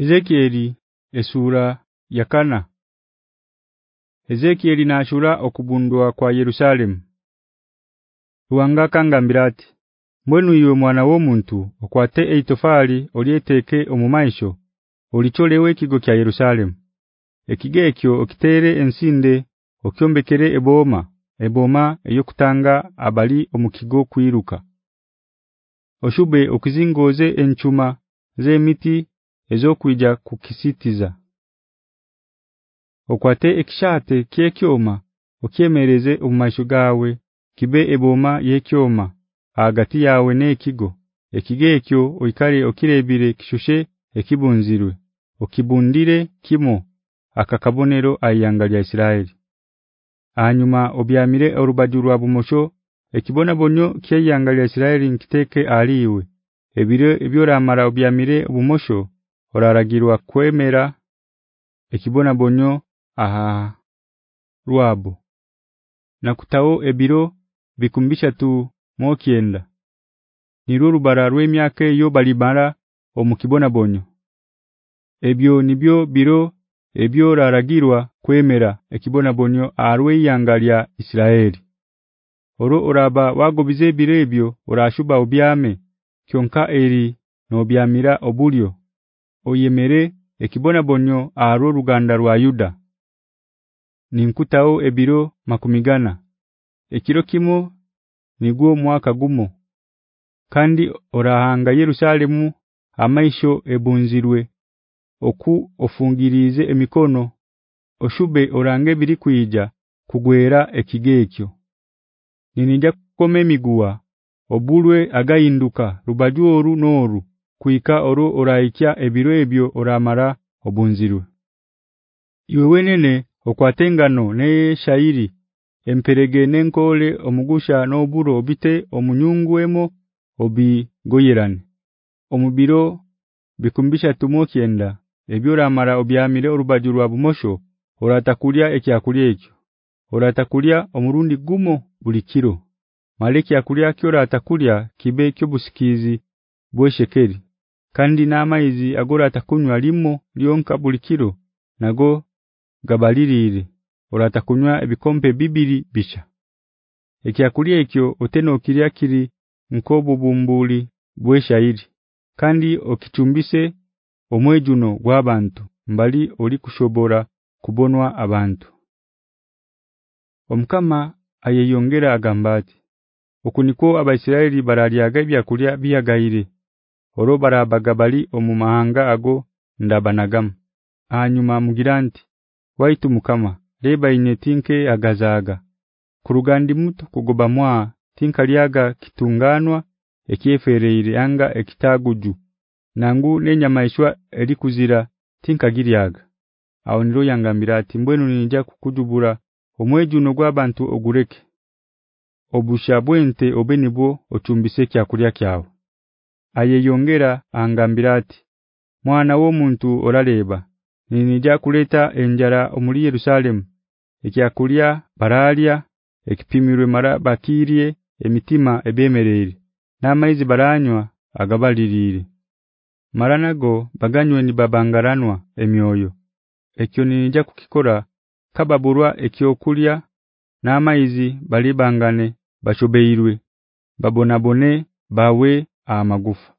Ezekieli esura yakana Ezekieli nashura okubundwa kwa Yerusalem Ruanga kangambirati Mbwenu iwe mwana wo muntu okwate eitofali olieteke omumaisho olicholewe kigo kya Yerusalem Ekigekyo okitere ensinde okyombekere eboma eboma eyokutanga abali omukigo kwiruka Oshube okuzingoze enchuma zemiti ezokuija kukisitiza. Okwate ekishate kyekyoma okyemereze omumasho gawe kibe eboma yekyoma agati yawe nekigo ekigekyo oikale okirebire kishushe ekibunzirwe okibundire kimo akakabonero ayanga lya Isiraeli. Anyuma obyamire orubaju rwa bumosho ekibona bonyo kyeyanga lya Isiraeli nkiteke aliwe ebire ebyora mara obyamire bumosho oraragirwa kwemera ekibona bonyo aha ruabo na kutao ebiro bikumbisha tu mokienda niruru bara rw'emyaka yo balibara omukibona bonyo ebyo nibyo biro ebyo raragirwa kwemera ekibona bonyo arwe yangalia Isiraeli. Oro oraba wagobize birebyo orashuba obyame kyonka eri no obulyo oyemere ekibona bonyo aro ruganda rwa Yuda. Ninkutao ebiro makumigana. Ekiro kimo niguo mwaka gumo kandi orahanga Yerusalemu amaisho ebunzirwe oku ofungirize emikono oshube orange biri kuija kugwera ekigekyo Ninija kukome miguwa obulwe againduka rubaju oru noru kuika oru oraikya ebiro ebyo oramara obunzirwe Iwe wenene okwatengano ne shairi emperege nenkole omugusha noburo obite omunyungwemo obi goyerane omubiro bikumbisha tumo kienda ebyora mara obyamire orubaju rwa bumosho oratakulya ekyakulya ekyo. Oratakulya omurundi gumo bulikiro maleki akulya kyora atakulya kibe kyobusikizi bweshekeri kandi namaizi agora atakunywa limo lyonka bulikiro nago gabalirire uratakunywa ebikompe bibiri bisha ekyakulya ekyo oteno okiria kiri nkobo bumbuli bweshayiri kandi okichumbise omwejuno gwabantu mbali oli kushobora kubonwa abantu. Omkama ayeyongera agambati okuniko abaisiraeli baraliaga ebyakulya biyagaire oro barabagabali omumahanga ago ndabanagamu hanyuma mugiranti waitu mukama leba inetinke agazaga kurugandi mutu kugobamwa tinkaliaga kitunganwa ekiefereire anga ekitaguju. Nangu nenyamaishwa elikuzira tinkagiriaga aho niro yangambira ati mbwenu ninja kukujubura omwejuno gwabantu ogureke. Obushabwente obenibwo ochumbise kyakulya kyawo ayeyongera angambira ati mwana wo muntu oraleba ninija kuleta enjara omuli Yerusalemu? Ekyakulya baralia ekipimirwe mara bakirie emitima ebemerere namaizi baranywa agabalirire maranago baganywe ni babangaranwa emyoyo. Ekyo ninja kukikora kababurwa ekyokulya namaizi balibangane bashobeirwe babonabone bawe amagufa